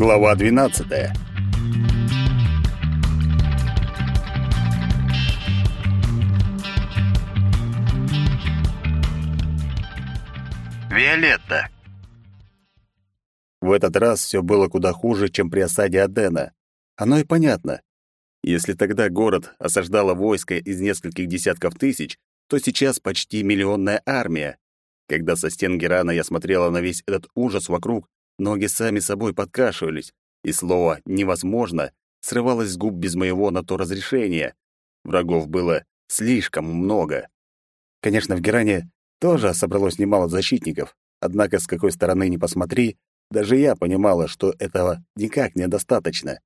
Глава 12. Виолетта. В этот раз все было куда хуже, чем при осаде Адена. Оно и понятно. Если тогда город осаждало войско из нескольких десятков тысяч, то сейчас почти миллионная армия. Когда со стен Герана я смотрела на весь этот ужас вокруг, ноги сами собой подкашивались, и слово «невозможно» срывалось с губ без моего на то разрешения. Врагов было слишком много. Конечно, в Геране тоже собралось немало защитников, однако с какой стороны ни посмотри, даже я понимала, что этого никак недостаточно.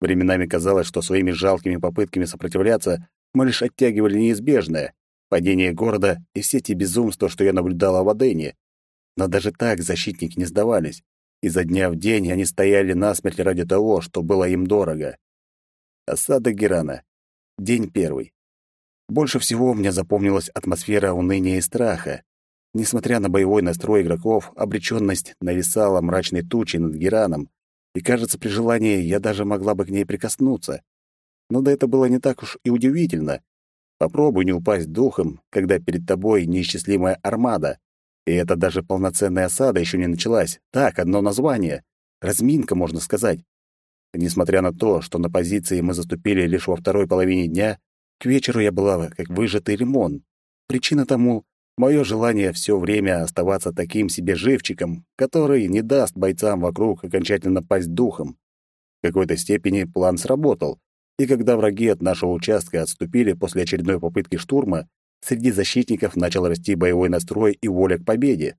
Временами казалось, что своими жалкими попытками сопротивляться мы лишь оттягивали неизбежное — падение города и все те безумства, что я наблюдала в Адене. Но даже так защитники не сдавались. Изо дня в день они стояли насмерть ради того, что было им дорого. Осада Герана. День первый. Больше всего мне запомнилась атмосфера уныния и страха. Несмотря на боевой настрой игроков, обречённость нависала мрачной тучей над Гераном, и, кажется, при желании я даже могла бы к ней прикоснуться. Но да это было не так уж и удивительно. Попробуй не упасть духом, когда перед тобой неисчислимая армада. И это даже полноценная осада еще не началась. Так, одно название. Разминка, можно сказать. Несмотря на то, что на позиции мы заступили лишь во второй половине дня, к вечеру я была как выжатый лимон. Причина тому Мое желание все время оставаться таким себе живчиком, который не даст бойцам вокруг окончательно пасть духом. В какой-то степени план сработал, и когда враги от нашего участка отступили после очередной попытки штурма, среди защитников начал расти боевой настрой и воля к победе.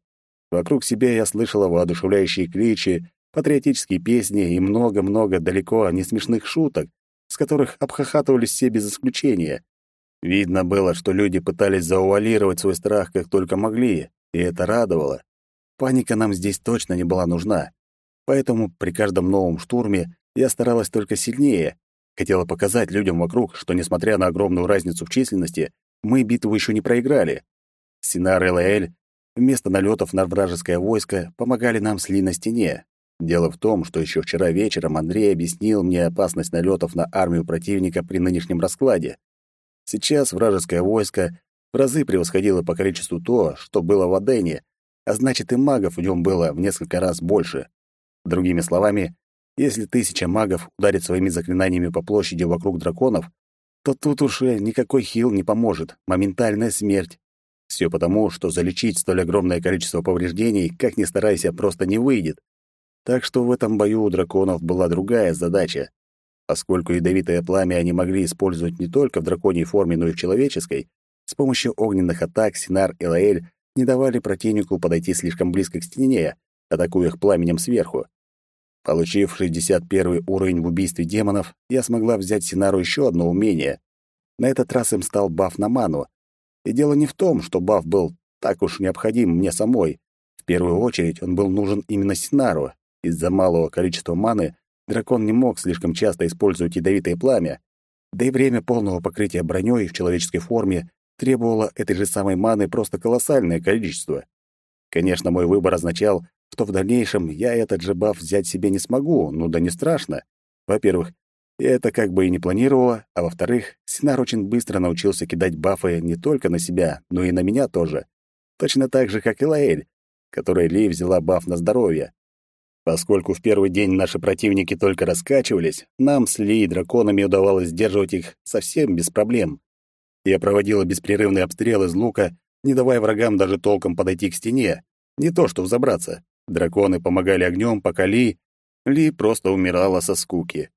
Вокруг себя я слышала воодушевляющие кличи, патриотические песни и много-много далеко не смешных шуток, с которых обхахатывались все без исключения. Видно было, что люди пытались заувалировать свой страх как только могли, и это радовало. Паника нам здесь точно не была нужна. Поэтому при каждом новом штурме я старалась только сильнее. Хотела показать людям вокруг, что, несмотря на огромную разницу в численности, мы битву еще не проиграли. Синар и Лаэль вместо налетов на вражеское войско помогали нам с Ли на стене. Дело в том, что еще вчера вечером Андрей объяснил мне опасность налетов на армию противника при нынешнем раскладе. Сейчас вражеское войско в разы превосходило по количеству то, что было в Адене, а значит и магов в нем было в несколько раз больше. Другими словами, если тысяча магов ударит своими заклинаниями по площади вокруг драконов, то тут уже никакой хил не поможет, моментальная смерть. Все потому, что залечить столь огромное количество повреждений, как ни старайся, просто не выйдет. Так что в этом бою у драконов была другая задача Поскольку ядовитое пламя они могли использовать не только в драконьей форме, но и в человеческой, с помощью огненных атак Синар и Лаэль не давали противнику подойти слишком близко к стене, атакуя их пламенем сверху. Получив 61 уровень в убийстве демонов, я смогла взять Синару еще одно умение. На этот раз им стал баф на ману. И дело не в том, что баф был так уж необходим мне самой. В первую очередь он был нужен именно Синару. Из-за малого количества маны Дракон не мог слишком часто использовать ядовитое пламя, да и время полного покрытия броней в человеческой форме требовало этой же самой маны просто колоссальное количество. Конечно, мой выбор означал, что в дальнейшем я этот же баф взять себе не смогу, ну да не страшно. Во-первых, это как бы и не планировала, а во-вторых, Синар очень быстро научился кидать бафы не только на себя, но и на меня тоже. Точно так же, как и Лаэль, которой Ли взяла баф на здоровье. Поскольку в первый день наши противники только раскачивались, нам с Ли и драконами удавалось сдерживать их совсем без проблем. Я проводила беспрерывный обстрел из лука, не давая врагам даже толком подойти к стене. Не то что взобраться. Драконы помогали огнем, пока Ли... Ли просто умирала со скуки.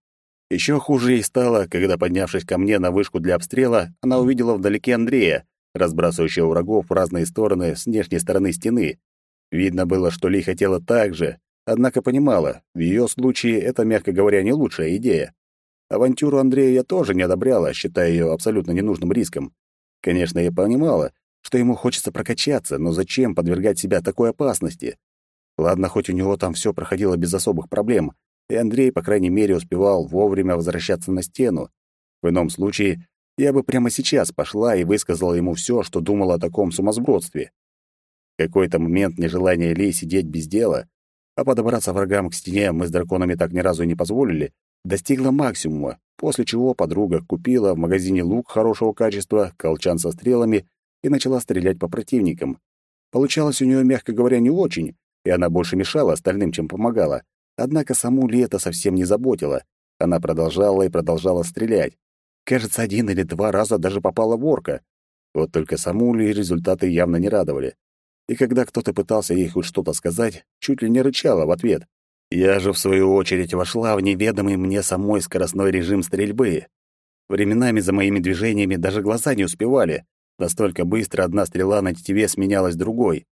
Еще хуже ей стало, когда, поднявшись ко мне на вышку для обстрела, она увидела вдалеке Андрея, разбрасывающего врагов в разные стороны с внешней стороны стены. Видно было, что Ли хотела так же, Однако понимала, в ее случае это, мягко говоря, не лучшая идея. Авантюру Андрея я тоже не одобряла, считая ее абсолютно ненужным риском. Конечно, я понимала, что ему хочется прокачаться, но зачем подвергать себя такой опасности? Ладно, хоть у него там все проходило без особых проблем, и Андрей, по крайней мере, успевал вовремя возвращаться на стену. В ином случае я бы прямо сейчас пошла и высказала ему все, что думала о таком сумасбродстве. В какой-то момент нежелание Ли сидеть без дела а подобраться врагам к стене мы с драконами так ни разу и не позволили, достигла максимума, после чего подруга купила в магазине лук хорошего качества, колчан со стрелами и начала стрелять по противникам. Получалось у нее, мягко говоря, не очень, и она больше мешала остальным, чем помогала. Однако саму Ли это совсем не заботило. Она продолжала и продолжала стрелять. Кажется, один или два раза даже попала в орка. Вот только саму Ли результаты явно не радовали. И когда кто-то пытался ей хоть что-то сказать, чуть ли не рычала в ответ. Я же, в свою очередь, вошла в неведомый мне самой скоростной режим стрельбы. Временами за моими движениями даже глаза не успевали. Настолько быстро одна стрела на тетиве сменялась другой.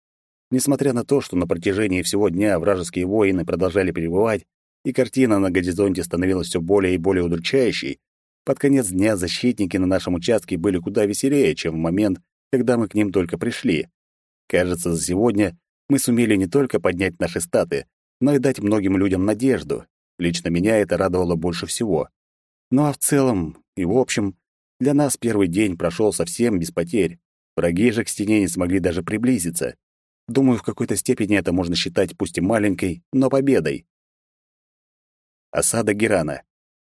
Несмотря на то, что на протяжении всего дня вражеские воины продолжали пребывать, и картина на горизонте становилась все более и более удручающей, под конец дня защитники на нашем участке были куда веселее, чем в момент, когда мы к ним только пришли. Кажется, за сегодня мы сумели не только поднять наши статы, но и дать многим людям надежду. Лично меня это радовало больше всего. Ну а в целом и в общем, для нас первый день прошел совсем без потерь. Враги же к стене не смогли даже приблизиться. Думаю, в какой-то степени это можно считать пусть и маленькой, но победой. Осада Герана.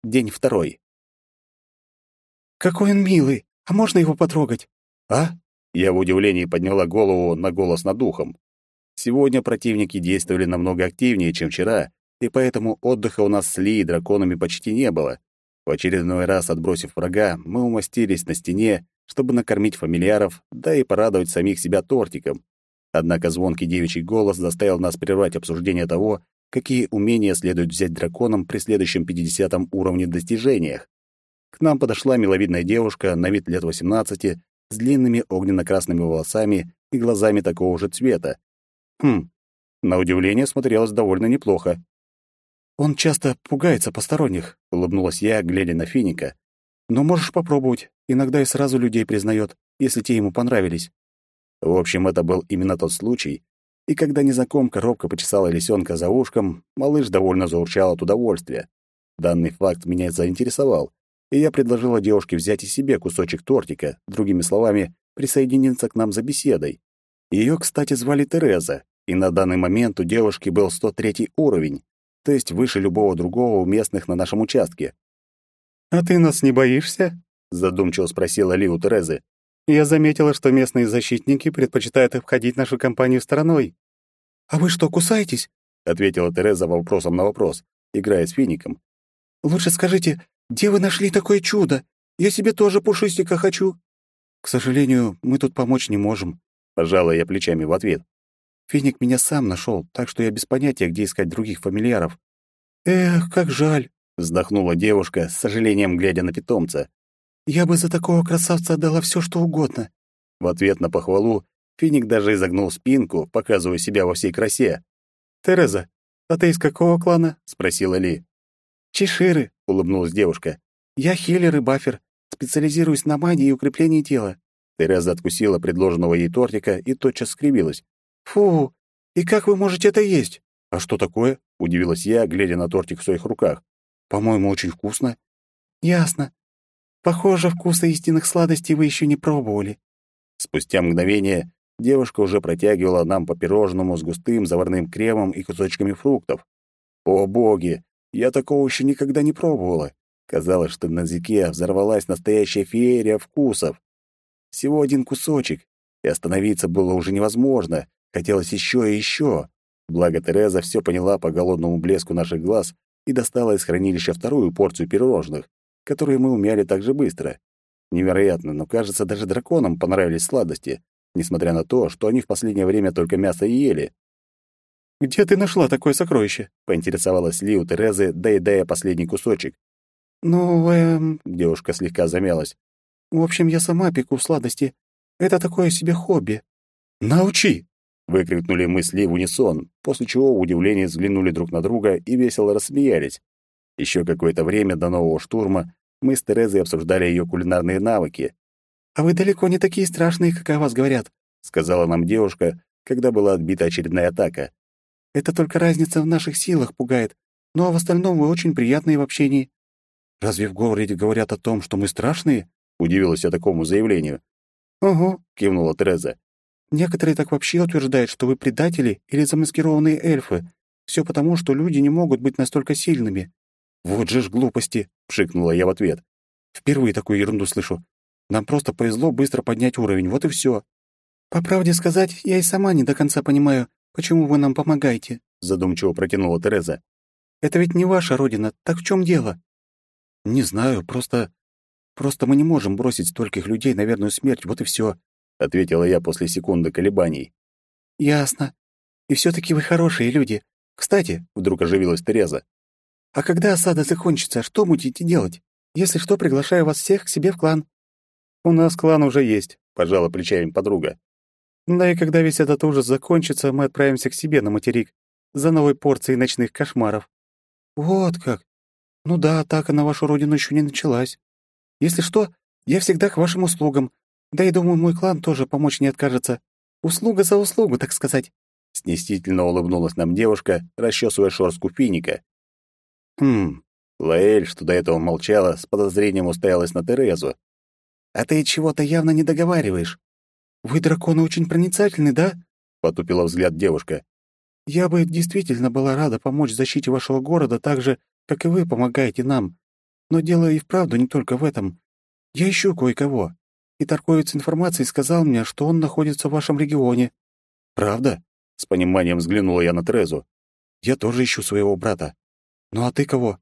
День второй. «Какой он милый! А можно его потрогать?» «А?» Я в удивлении подняла голову на голос над ухом. Сегодня противники действовали намного активнее, чем вчера, и поэтому отдыха у нас с Ли и драконами почти не было. В очередной раз, отбросив врага, мы умостились на стене, чтобы накормить фамильяров, да и порадовать самих себя тортиком. Однако звонкий девичий голос заставил нас прервать обсуждение того, какие умения следует взять драконам при следующем 50 уровне достижениях. К нам подошла миловидная девушка на вид лет 18 с длинными огненно-красными волосами и глазами такого же цвета. Хм, на удивление смотрелось довольно неплохо. «Он часто пугается посторонних», — улыбнулась я, глядя на Финика. «Но можешь попробовать. Иногда и сразу людей признает, если те ему понравились». В общем, это был именно тот случай. И когда незнакомка робко почесала лисенка за ушком, малыш довольно заурчал от удовольствия. Данный факт меня заинтересовал, и я предложила девушке взять и себе кусочек тортика, другими словами, присоединиться к нам за беседой. Ее, кстати, звали Тереза, и на данный момент у девушки был 103 уровень, то есть выше любого другого у местных на нашем участке. «А ты нас не боишься?» — задумчиво спросила Ли у Терезы. «Я заметила, что местные защитники предпочитают обходить нашу компанию стороной». «А вы что, кусаетесь?» — ответила Тереза вопросом на вопрос, играя с фиником. «Лучше скажите, где вы нашли такое чудо? Я себе тоже пушистика хочу». «К сожалению, мы тут помочь не можем», — пожала я плечами в ответ. «Финик меня сам нашел, так что я без понятия, где искать других фамильяров». «Эх, как жаль», — вздохнула девушка, с сожалением глядя на питомца. «Я бы за такого красавца отдала все, что угодно». В ответ на похвалу Финик даже изогнул спинку, показывая себя во всей красе. «Тереза, а ты из какого клана?» — спросила Ли. «Чеширы», — улыбнулась девушка. «Я хиллер и баффер. Специализируюсь на магии и укреплении тела». Тереза откусила предложенного ей тортика и тотчас скривилась. «Фу! И как вы можете это есть?» «А что такое?» — удивилась я, глядя на тортик в своих руках. «По-моему, очень вкусно». «Ясно. Похоже, вкуса истинных сладостей вы еще не пробовали». Спустя мгновение девушка уже протягивала нам по пирожному с густым заварным кремом и кусочками фруктов. О боги! Я такого еще никогда не пробовала. Казалось, что на языке взорвалась настоящая феерия вкусов. Всего один кусочек, и остановиться было уже невозможно. Хотелось еще и еще. Благо Тереза все поняла по голодному блеску наших глаз и достала из хранилища вторую порцию пирожных, которые мы умяли так же быстро. Невероятно, но, кажется, даже драконам понравились сладости, несмотря на то, что они в последнее время только мясо и ели. «Где ты нашла такое сокровище?» — поинтересовалась Ли у Терезы, доедая последний кусочек. «Ну, эм...» — девушка слегка замялась. «В общем, я сама пеку сладости. Это такое себе хобби». «Научи!» — выкрикнули мы с Ли в унисон, после чего в удивлении взглянули друг на друга и весело рассмеялись. Еще какое-то время до нового штурма мы с Терезой обсуждали ее кулинарные навыки. «А вы далеко не такие страшные, как о вас говорят», — сказала нам девушка, когда была отбита очередная атака. Это только разница в наших силах пугает. А в остальном вы очень приятные в общении». «Разве в городе говорят о том, что мы страшные?» — удивилась я такому заявлению. «Угу», — кивнула Тереза. «Некоторые так вообще утверждают, что вы предатели или замаскированные эльфы. Все потому, что люди не могут быть настолько сильными. Вот же ж глупости, пшикнула я в ответ. Впервые такую ерунду слышу. Нам просто повезло быстро поднять уровень, вот и все. По правде сказать, я и сама не до конца понимаю, почему вы нам помогаете, задумчиво протянула Тереза. Это ведь не ваша родина, так в чем дело? Не знаю, просто просто мы не можем бросить стольких людей на верную смерть, вот и все, ответила я после секунды колебаний. Ясно. И все таки вы хорошие люди. Кстати, вдруг оживилась Тереза. А когда осада закончится, что будете делать? Если что, приглашаю вас всех к себе в клан. У нас клан уже есть, пожала плечами подруга. Да и когда весь этот ужас закончится, мы отправимся к себе на материк за новой порцией ночных кошмаров. Вот как. Ну да, атака на вашу родину еще не началась. Если что, я всегда к вашим услугам. Да и думаю, мой клан тоже помочь не откажется. Услуга за услугу, так сказать. Снисходительно улыбнулась нам девушка, расчесывая шорстку финика. Хм, Лаэль, что до этого молчала, с подозрением уставилась на Терезу. «А ты чего-то явно не договариваешь. Вы, драконы, очень проницательны, да?» — потупила взгляд девушка. «Я бы действительно была рада помочь защите вашего города так же, как и вы помогаете нам. Но дело и вправду не только в этом. Я ищу кое-кого, и торговец информацией сказал мне, что он находится в вашем регионе». «Правда?» — с пониманием взглянула я на Терезу. «Я тоже ищу своего брата. Ну а ты кого?»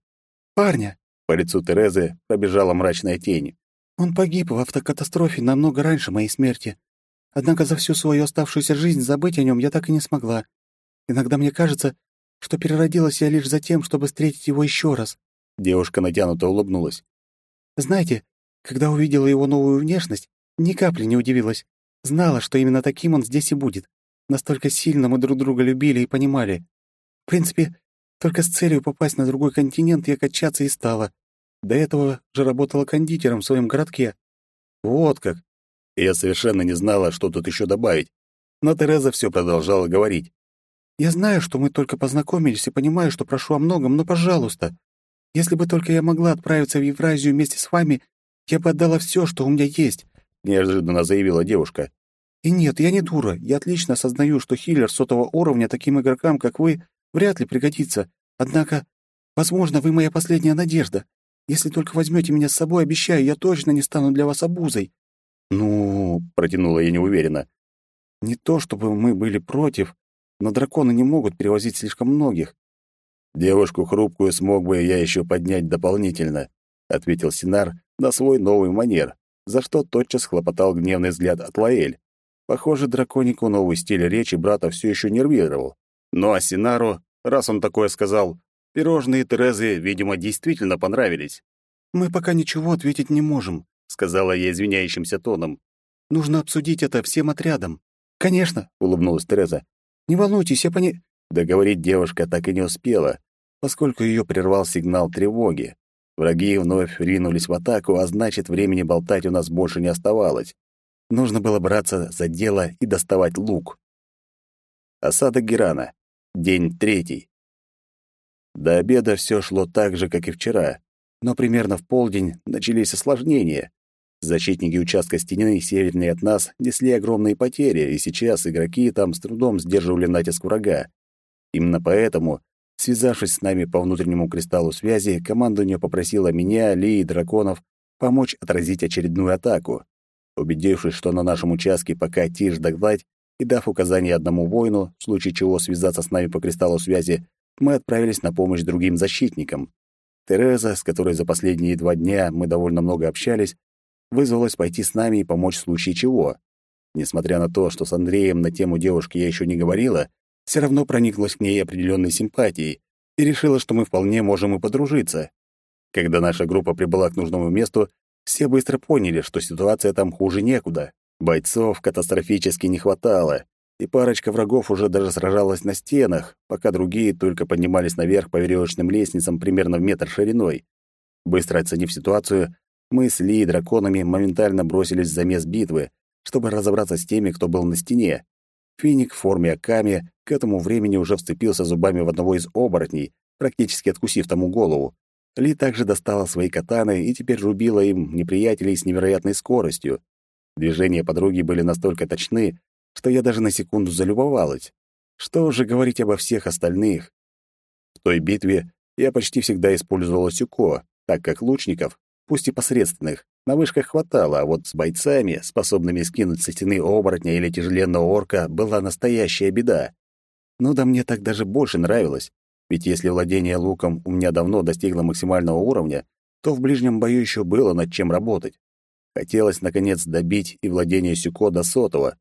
«Парня!» — по лицу Терезы пробежала мрачная тень. «Он погиб в автокатастрофе намного раньше моей смерти. Однако за всю свою оставшуюся жизнь забыть о нем я так и не смогла. Иногда мне кажется, что переродилась я лишь за тем, чтобы встретить его еще раз». Девушка натянуто улыбнулась. «Знаете, когда увидела его новую внешность, ни капли не удивилась. Знала, что именно таким он здесь и будет. Настолько сильно мы друг друга любили и понимали. В принципе, только с целью попасть на другой континент я качаться и стала. До этого же работала кондитером в своем городке. Вот как. я совершенно не знала, что тут еще добавить. Но Тереза все продолжала говорить. «Я знаю, что мы только познакомились и понимаю, что прошу о многом, но, пожалуйста, если бы только я могла отправиться в Евразию вместе с вами, я бы отдала все, что у меня есть», — неожиданно заявила девушка. «И нет, я не дура. Я отлично осознаю, что хиллер сотого уровня таким игрокам, как вы, вряд ли пригодится. Однако, возможно, вы моя последняя надежда. Если только возьмете меня с собой, обещаю, я точно не стану для вас обузой». «Ну...» — протянула я неуверенно. «Не то, чтобы мы были против, но драконы не могут перевозить слишком многих». «Девушку хрупкую смог бы я еще поднять дополнительно», — ответил Синар на свой новый манер, за что тотчас хлопотал гневный взгляд от Лаэль. Похоже, драконику новый стиль речи брата все еще нервировал. Ну а раз он такое сказал, Пирожные Терезы, видимо, действительно понравились. «Мы пока ничего ответить не можем», — сказала я извиняющимся тоном. «Нужно обсудить это всем отрядом». «Конечно», — улыбнулась Тереза. «Не волнуйтесь, я пони...» Договорить девушка так и не успела, поскольку ее прервал сигнал тревоги. Враги вновь ринулись в атаку, а значит, времени болтать у нас больше не оставалось. Нужно было браться за дело и доставать лук. Осада Герана. День третий. До обеда все шло так же, как и вчера, но примерно в полдень начались осложнения. Защитники участка стены севернее от нас несли огромные потери, и сейчас игроки там с трудом сдерживали натиск врага. Именно поэтому, связавшись с нами по внутреннему кристаллу связи, командование попросило меня, Ли и драконов помочь отразить очередную атаку. Убедившись, что на нашем участке пока тишь да гладь, и дав указание одному воину, в случае чего связаться с нами по кристаллу связи, мы отправились на помощь другим защитникам. Тереза, с которой за последние два дня мы довольно много общались, вызвалась пойти с нами и помочь в случае чего. Несмотря на то, что с Андреем на тему девушки я еще не говорила, все равно прониклась к ней определенной симпатией и решила, что мы вполне можем и подружиться. Когда наша группа прибыла к нужному месту, все быстро поняли, что ситуация там хуже некуда. Бойцов катастрофически не хватало, и парочка врагов уже даже сражалась на стенах, пока другие только поднимались наверх по веревочным лестницам примерно в метр шириной. Быстро оценив ситуацию, мы с Ли и драконами моментально бросились в замес битвы, чтобы разобраться с теми, кто был на стене. Финик в форме Аками к этому времени уже вцепился зубами в одного из оборотней, практически откусив тому голову. Ли также достала свои катаны и теперь рубила им неприятелей с невероятной скоростью. Движения подруги были настолько точны, что я даже на секунду залюбовалась. Что уже говорить обо всех остальных? В той битве я почти всегда использовала сюко, так как лучников, пусть и посредственных, на вышках хватало, а вот с бойцами, способными скинуть со стены оборотня или тяжеленного орка, была настоящая беда. Ну да мне так даже больше нравилось, ведь если владение луком у меня давно достигло максимального уровня, то в ближнем бою еще было над чем работать. Хотелось, наконец, добить и владение Сюко до сотого.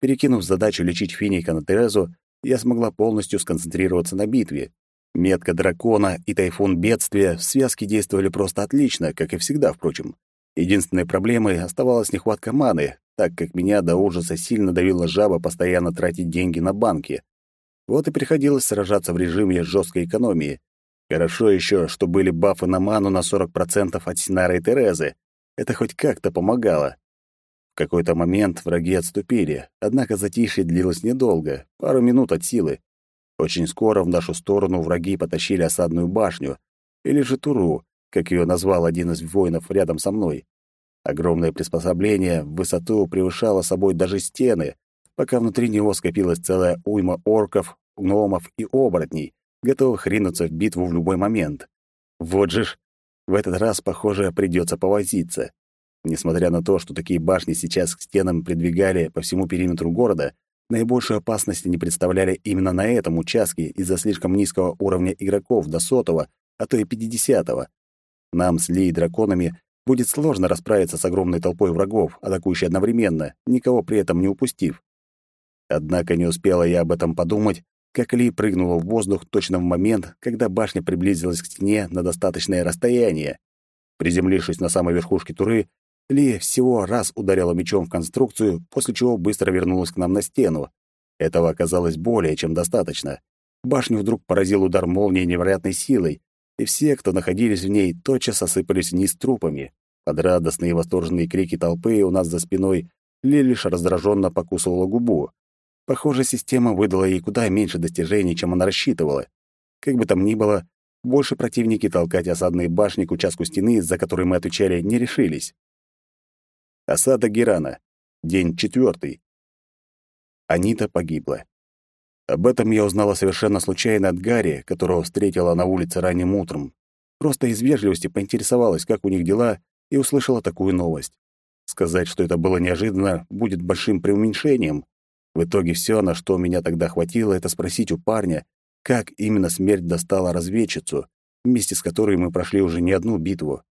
Перекинув задачу лечить финика на Терезу, я смогла полностью сконцентрироваться на битве. Метка дракона и тайфун бедствия в связке действовали просто отлично, как и всегда, впрочем. Единственной проблемой оставалась нехватка маны, так как меня до ужаса сильно давила жаба постоянно тратить деньги на банки. Вот и приходилось сражаться в режиме жесткой экономии. Хорошо еще, что были бафы на ману на 40% от Синары и Терезы. Это хоть как-то помогало. В какой-то момент враги отступили, однако затишье длилось недолго, пару минут от силы. Очень скоро в нашу сторону враги потащили осадную башню, или же Туру, как ее назвал один из воинов рядом со мной. Огромное приспособление в высоту превышало собой даже стены, пока внутри него скопилась целая уйма орков, гномов и оборотней, готовых ринуться в битву в любой момент. Вот же ж, в этот раз, похоже, придется повозиться. Несмотря на то, что такие башни сейчас к стенам придвигали по всему периметру города, наибольшую опасность не представляли именно на этом участке из-за слишком низкого уровня игроков до сотого, а то и пятидесятого. Нам с Ли и драконами будет сложно расправиться с огромной толпой врагов, атакующей одновременно, никого при этом не упустив. Однако не успела я об этом подумать, как Ли прыгнула в воздух точно в момент, когда башня приблизилась к стене на достаточное расстояние. Приземлившись на самой верхушке туры, Ли всего раз ударила мечом в конструкцию, после чего быстро вернулась к нам на стену. Этого оказалось более чем достаточно. Башню вдруг поразил удар молнии невероятной силой, и все, кто находились в ней, тотчас осыпались вниз трупами. Под радостные и восторженные крики толпы у нас за спиной Ли лишь раздраженно покусывала губу. Похоже, система выдала ей куда меньше достижений, чем она рассчитывала. Как бы там ни было, больше противники толкать осадные башни к участку стены, за который мы отвечали, не решились. Осада Герана. День четвертый. Анита погибла. Об этом я узнала совершенно случайно от Гарри, которого встретила на улице ранним утром. Просто из вежливости поинтересовалась, как у них дела, и услышала такую новость. Сказать, что это было неожиданно, будет большим преуменьшением. В итоге все, на что меня тогда хватило, это спросить у парня, как именно смерть достала разведчицу, вместе с которой мы прошли уже не одну битву.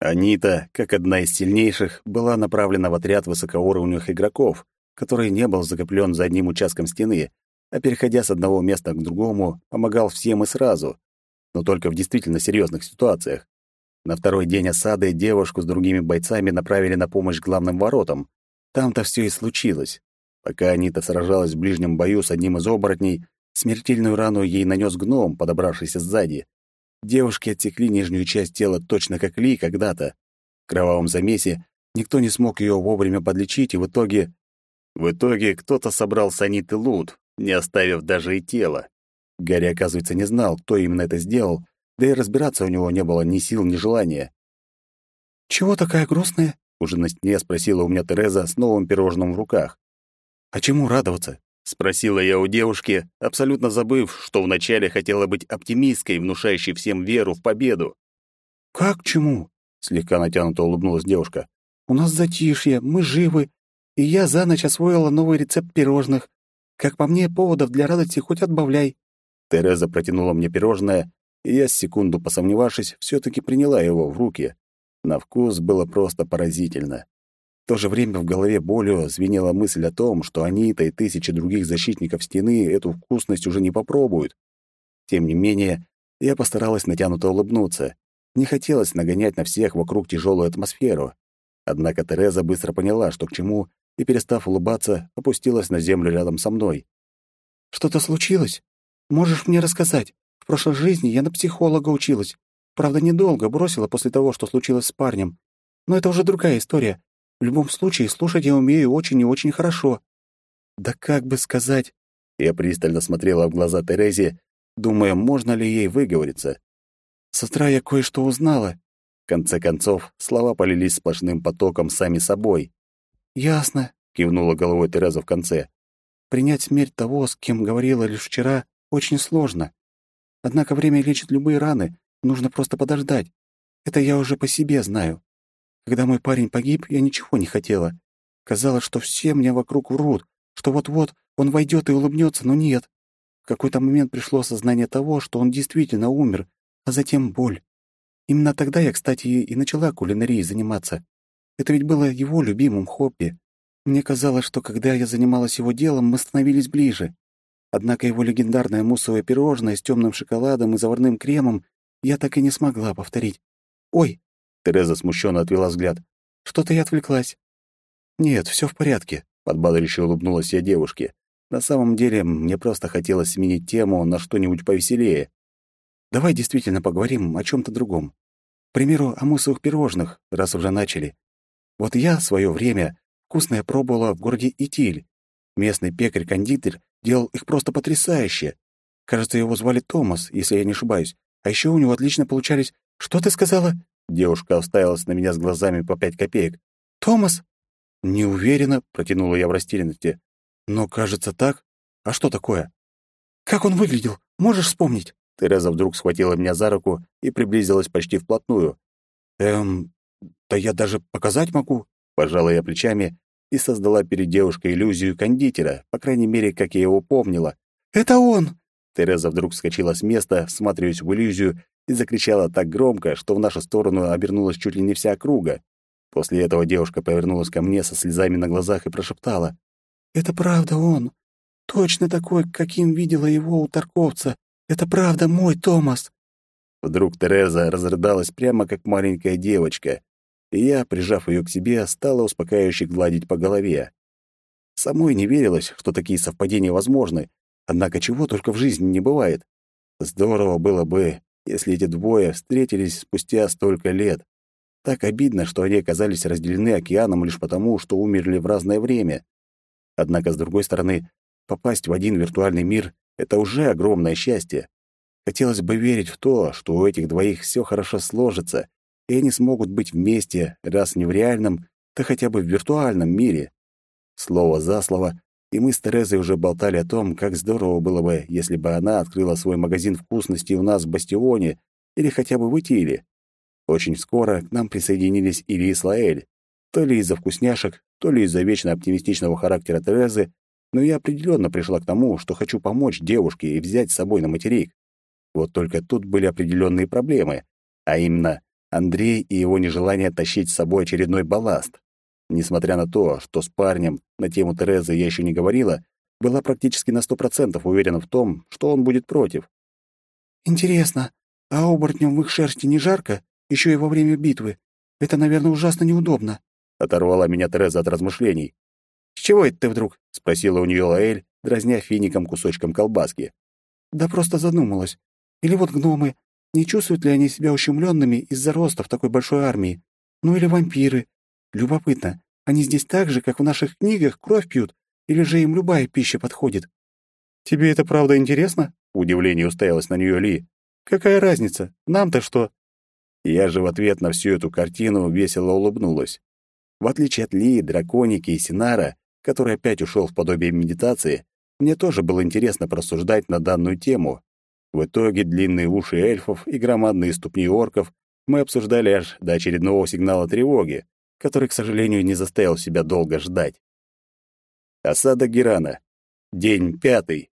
Анита, как одна из сильнейших, была направлена в отряд высокоуровневых игроков, который не был закреплен за одним участком стены, а переходя с одного места к другому, помогал всем и сразу, но только в действительно серьезных ситуациях. На второй день осады девушку с другими бойцами направили на помощь главным воротам. Там-то все и случилось. Пока Анита сражалась в ближнем бою с одним из оборотней, смертельную рану ей нанес гном, подобравшийся сзади. Девушки отсекли нижнюю часть тела точно как Ли когда-то. В кровавом замесе никто не смог ее вовремя подлечить, и в итоге... В итоге кто-то собрал с Аниты лут, не оставив даже и тело. Гарри, оказывается, не знал, кто именно это сделал, да и разбираться у него не было ни сил, ни желания. «Чего такая грустная?» — уже на стене спросила у меня Тереза с новым пирожным в руках. «А чему радоваться?» — спросила я у девушки, абсолютно забыв, что вначале хотела быть оптимисткой, внушающей всем веру в победу. «Как чему?» — слегка натянуто улыбнулась девушка. «У нас затишье, мы живы, и я за ночь освоила новый рецепт пирожных. Как по мне, поводов для радости хоть отбавляй». Тереза протянула мне пирожное, и я, секунду посомневавшись, все таки приняла его в руки. На вкус было просто поразительно. То же время в голове болью звенела мысль о том, что они-то и тысячи других защитников стены эту вкусность уже не попробуют. Тем не менее, я постаралась натянуто улыбнуться. Не хотелось нагонять на всех вокруг тяжелую атмосферу. Однако Тереза быстро поняла, что к чему, и, перестав улыбаться, опустилась на землю рядом со мной. «Что-то случилось? Можешь мне рассказать? В прошлой жизни я на психолога училась. Правда, недолго, бросила после того, что случилось с парнем. Но это уже другая история. В любом случае, слушать я умею очень и очень хорошо». «Да как бы сказать...» Я пристально смотрела в глаза Терезе, думая, можно ли ей выговориться. «С утра я кое-что узнала». В конце концов, слова полились сплошным потоком сами собой. «Ясно», — кивнула головой Тереза в конце. «Принять смерть того, с кем говорила лишь вчера, очень сложно. Однако время лечит любые раны, нужно просто подождать. Это я уже по себе знаю. Когда мой парень погиб, я ничего не хотела. Казалось, что все мне вокруг врут, что вот-вот он войдет и улыбнется, но нет. В какой-то момент пришло осознание того, что он действительно умер, а затем боль. Именно тогда я, кстати, и начала кулинарией заниматься. Это ведь было его любимым хобби. Мне казалось, что когда я занималась его делом, мы становились ближе. Однако его легендарное муссовое пирожное с темным шоколадом и заварным кремом я так и не смогла повторить. «Ой!» — Тереза смущенно отвела взгляд. «Что-то я отвлеклась». «Нет, все в порядке. Подбадривающе улыбнулась я девушке. На самом деле, мне просто хотелось сменить тему на что-нибудь повеселее. Давай действительно поговорим о чем то другом. К примеру, о муссовых пирожных, раз уже начали. Вот я в свое время вкусное пробовала в городе Итиль. Местный пекарь-кондитер делал их просто потрясающе. Кажется, его звали Томас, если я не ошибаюсь. А еще у него отлично получались... Что ты сказала? Девушка уставилась на меня с глазами по пять копеек. «Томас?» «Не уверена», — протянула я в растерянности. «Но, кажется, так. А что такое?» «Как он выглядел? Можешь вспомнить?» Тереза вдруг схватила меня за руку и приблизилась почти вплотную. «Эм, да я даже показать могу», — пожала я плечами и создала перед девушкой иллюзию кондитера, по крайней мере, как я его помнила. «Это он!» Тереза вдруг вскочила с места, всматриваясь в иллюзию, и закричала так громко, что в нашу сторону обернулась чуть ли не вся округа. После этого девушка повернулась ко мне со слезами на глазах и прошептала. «Это правда он. Точно такой, каким видела его у торговца. Это правда мой Томас». Вдруг Тереза разрыдалась прямо как маленькая девочка, и я, прижав ее к себе, стала успокаивающе гладить по голове. Самой не верилось, что такие совпадения возможны, однако чего только в жизни не бывает. Здорово было бы, если эти двое встретились спустя столько лет. Так обидно, что они оказались разделены океаном лишь потому, что умерли в разное время. Однако, с другой стороны, попасть в один виртуальный мир — это уже огромное счастье. Хотелось бы верить в то, что у этих двоих все хорошо сложится, и они смогут быть вместе, раз не в реальном, то хотя бы в виртуальном мире. Слово за слово, и мы с Терезой уже болтали о том, как здорово было бы, если бы она открыла свой магазин вкусностей у нас в Бастионе или хотя бы в Итиле. Очень скоро к нам присоединились Ири и Слаэль. То ли из-за вкусняшек, то ли из-за вечно оптимистичного характера Терезы, но я определенно пришла к тому, что хочу помочь девушке и взять с собой на материк. Вот только тут были определенные проблемы, а именно Андрей и его нежелание тащить с собой очередной балласт. Несмотря на то, что с парнем на тему Терезы я еще не говорила, была практически на сто процентов уверена в том, что он будет против. «Интересно, а оборотням в их шерсти не жарко?» еще и во время битвы. Это, наверное, ужасно неудобно». Оторвала меня Тереза от размышлений. «С чего это ты вдруг?» — спросила у нее Лаэль, дразня фиником кусочком колбаски. «Да просто задумалась. Или вот гномы. Не чувствуют ли они себя ущемленными из-за роста в такой большой армии? Ну или вампиры. Любопытно, они здесь так же, как в наших книгах, кровь пьют? Или же им любая пища подходит?» «Тебе это правда интересно?» — в удивлении уставилась на нее Ли. «Какая разница? Нам-то что?» Я же в ответ на всю эту картину весело улыбнулась. В отличие от Ли, Драконики и Синара, который опять ушел в подобие медитации, мне тоже было интересно просуждать на данную тему. В итоге длинные уши эльфов и громадные ступни орков мы обсуждали аж до очередного сигнала тревоги, который, к сожалению, не заставил себя долго ждать. Осада Герана. День пятый.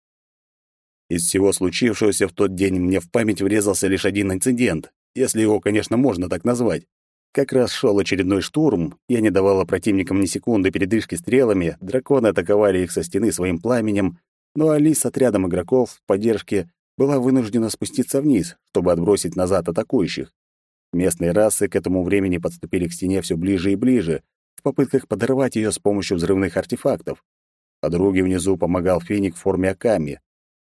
Из всего случившегося в тот день мне в память врезался лишь один инцидент, если его, конечно, можно так назвать. Как раз шел очередной штурм, я не давала противникам ни секунды передышки стрелами, драконы атаковали их со стены своим пламенем, но Али с отрядом игроков в поддержке была вынуждена спуститься вниз, чтобы отбросить назад атакующих. Местные расы к этому времени подступили к стене все ближе и ближе, в попытках подорвать ее с помощью взрывных артефактов. Подруге внизу помогал феник в форме Аками.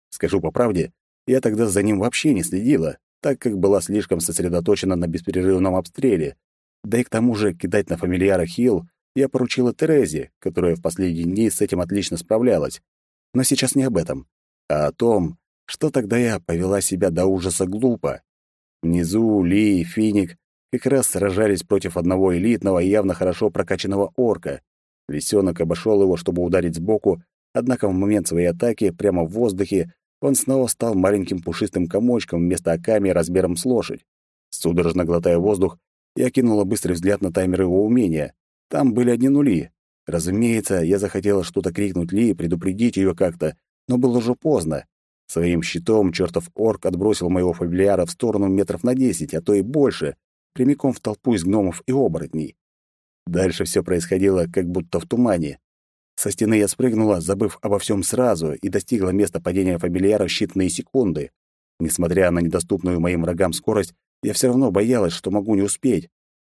Скажу по правде, я тогда за ним вообще не следила, так как была слишком сосредоточена на беспрерывном обстреле. Да и к тому же кидать на фамильяра Хилл я поручила Терезе, которая в последние дни с этим отлично справлялась. Но сейчас не об этом, а о том, что тогда я повела себя до ужаса глупо. Внизу Ли и Финик как раз сражались против одного элитного и явно хорошо прокачанного орка. Лисенок обошел его, чтобы ударить сбоку, однако в момент своей атаки прямо в воздухе он снова стал маленьким пушистым комочком вместо аками размером с лошадь. Судорожно глотая воздух, я кинула быстрый взгляд на таймер его умения. Там были одни нули. Разумеется, я захотела что-то крикнуть Ли и предупредить ее как-то, но было уже поздно. Своим щитом чертов орк отбросил моего фамильяра в сторону метров на десять, а то и больше, прямиком в толпу из гномов и оборотней. Дальше все происходило как будто в тумане. Со стены я спрыгнула, забыв обо всем сразу, и достигла места падения фамильяра в считанные секунды. Несмотря на недоступную моим врагам скорость, я все равно боялась, что могу не успеть.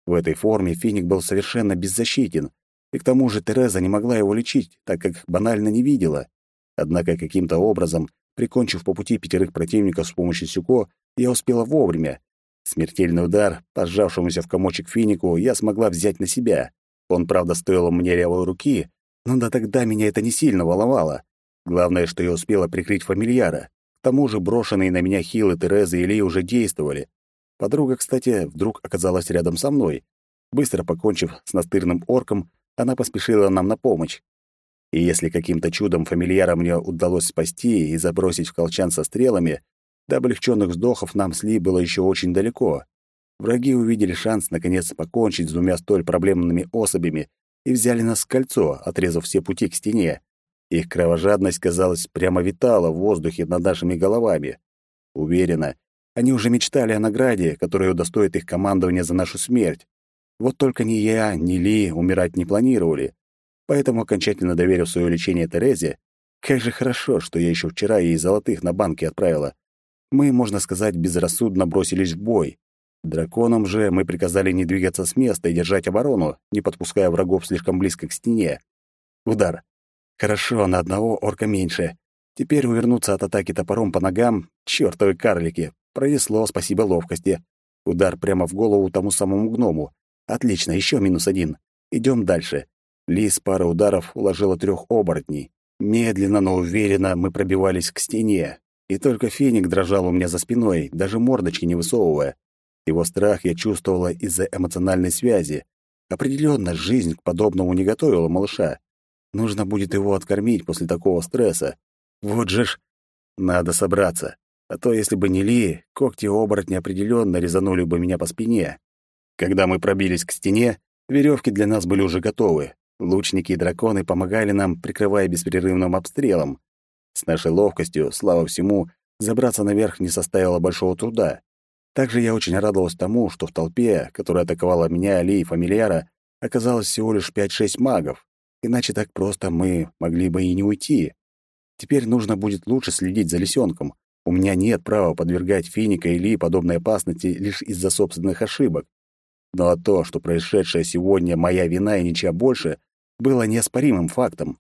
В этой форме Финик был совершенно беззащитен, и к тому же Тереза не могла его лечить, так как банально не видела. Однако каким-то образом, прикончив по пути пятерых противников с помощью Сюко, я успела вовремя. Смертельный удар, пожавшемуся в комочек Финику, я смогла взять на себя. Он, правда, стоил мне левой руки, но да тогда меня это не сильно волновало. Главное, что я успела прикрыть фамильяра. К тому же брошенные на меня хилы Терезы и Ли уже действовали. Подруга, кстати, вдруг оказалась рядом со мной. Быстро покончив с настырным орком, она поспешила нам на помощь. И если каким-то чудом фамильяра мне удалось спасти и забросить в колчан со стрелами, до облегченных вздохов нам Ли было еще очень далеко. Враги увидели шанс наконец покончить с двумя столь проблемными особями и взяли нас в кольцо, отрезав все пути к стене. Их кровожадность, казалось, прямо витала в воздухе над нашими головами. Уверена, они уже мечтали о награде, которая удостоит их командования за нашу смерть. Вот только ни я, ни Ли умирать не планировали. Поэтому, окончательно доверив свое лечение Терезе, как же хорошо, что я еще вчера ей золотых на банке отправила. Мы, можно сказать, безрассудно бросились в бой. Драконам же мы приказали не двигаться с места и держать оборону, не подпуская врагов слишком близко к стене. Удар. Хорошо, на одного орка меньше. Теперь увернуться от атаки топором по ногам — чёртовы карлики. Пронесло, спасибо ловкости. Удар прямо в голову тому самому гному. Отлично, еще минус один. Идем дальше. Лис пара ударов уложила трех оборотней. Медленно, но уверенно мы пробивались к стене. И только феник дрожал у меня за спиной, даже мордочки не высовывая. Его страх я чувствовала из-за эмоциональной связи. Определенно, жизнь к подобному не готовила малыша. Нужно будет его откормить после такого стресса. Вот же ж... Надо собраться. А то, если бы не Ли, когти оборотня определенно резанули бы меня по спине. Когда мы пробились к стене, веревки для нас были уже готовы. Лучники и драконы помогали нам, прикрывая беспрерывным обстрелом. С нашей ловкостью, слава всему, забраться наверх не составило большого труда. Также я очень радовалась тому, что в толпе, которая атаковала меня, Али и фамильяра, оказалось всего лишь 5-6 магов. Иначе так просто мы могли бы и не уйти. Теперь нужно будет лучше следить за лисенком. У меня нет права подвергать Финика и Ли подобной опасности лишь из-за собственных ошибок. Но а то, что происшедшее сегодня моя вина и ничья больше, было неоспоримым фактом.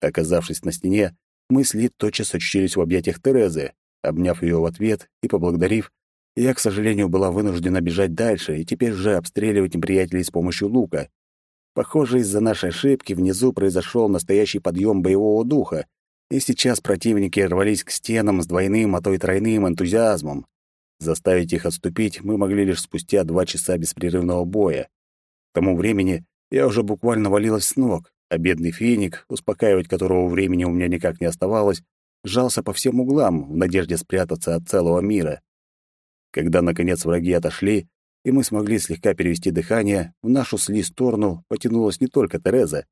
Оказавшись на стене, мы с Ли тотчас очутились в объятиях Терезы. Обняв ее в ответ и поблагодарив, я, к сожалению, была вынуждена бежать дальше и теперь уже обстреливать неприятелей с помощью лука. Похоже, из-за нашей ошибки внизу произошел настоящий подъем боевого духа, и сейчас противники рвались к стенам с двойным, а то и тройным энтузиазмом. Заставить их отступить мы могли лишь спустя два часа беспрерывного боя. К тому времени я уже буквально валилась с ног, а бедный феник, успокаивать которого времени у меня никак не оставалось, сжался по всем углам в надежде спрятаться от целого мира. Когда, наконец, враги отошли, и мы смогли слегка перевести дыхание, в нашу сли сторону потянулась не только Тереза.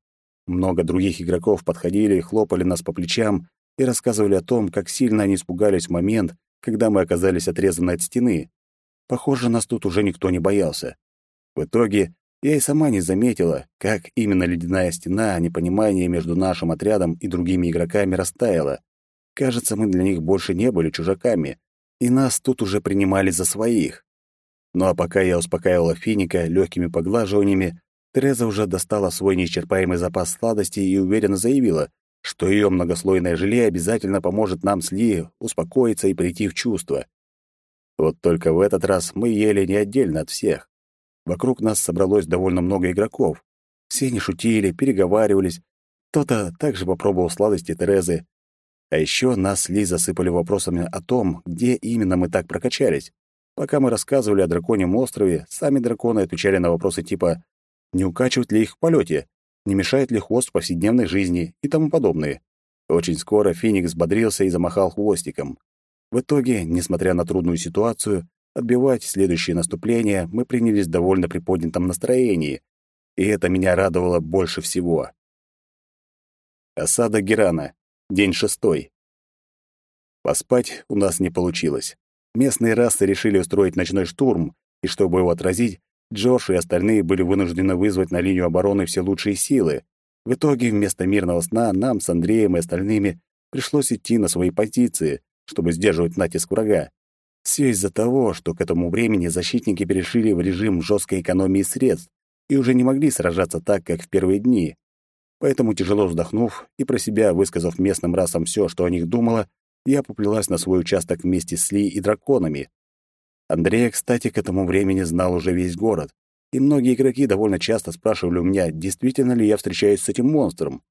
Много других игроков подходили, хлопали нас по плечам и рассказывали о том, как сильно они испугались в момент, когда мы оказались отрезаны от стены. Похоже, нас тут уже никто не боялся. В итоге я и сама не заметила, как именно ледяная стена непонимания между нашим отрядом и другими игроками растаяла. Кажется, мы для них больше не были чужаками, и нас тут уже принимали за своих. Ну а пока я успокаивала Финика легкими поглаживаниями, Тереза уже достала свой неисчерпаемый запас сладостей и уверенно заявила, что ее многослойное желе обязательно поможет нам с Ли успокоиться и прийти в чувство. Вот только в этот раз мы ели не отдельно от всех. Вокруг нас собралось довольно много игроков. Все не шутили, переговаривались. Кто-то также попробовал сладости Терезы, а еще нас с Ли засыпали вопросами о том, где именно мы так прокачались. Пока мы рассказывали о драконьем острове, сами драконы отвечали на вопросы типа «Не укачивать ли их в полете? Не мешает ли хвост в повседневной жизни?» и тому подобные. Очень скоро Феникс бодрился и замахал хвостиком. В итоге, несмотря на трудную ситуацию, отбивать следующее наступление мы принялись в довольно приподнятом настроении, и это меня радовало больше всего. Осада Герана. День шестой. Поспать у нас не получилось. Местные расы решили устроить ночной штурм, и чтобы его отразить, Джош и остальные были вынуждены вызвать на линию обороны все лучшие силы. В итоге вместо мирного сна нам с Андреем и остальными пришлось идти на свои позиции, чтобы сдерживать натиск врага. Все из-за того, что к этому времени защитники перешли в режим жесткой экономии средств и уже не могли сражаться так, как в первые дни. Поэтому, тяжело вздохнув и про себя высказав местным расам все, что о них думала, я поплелась на свой участок вместе с Ли и драконами. Андрей, кстати, к этому времени знал уже весь город, и многие игроки довольно часто спрашивали у меня, действительно ли я встречаюсь с этим монстром.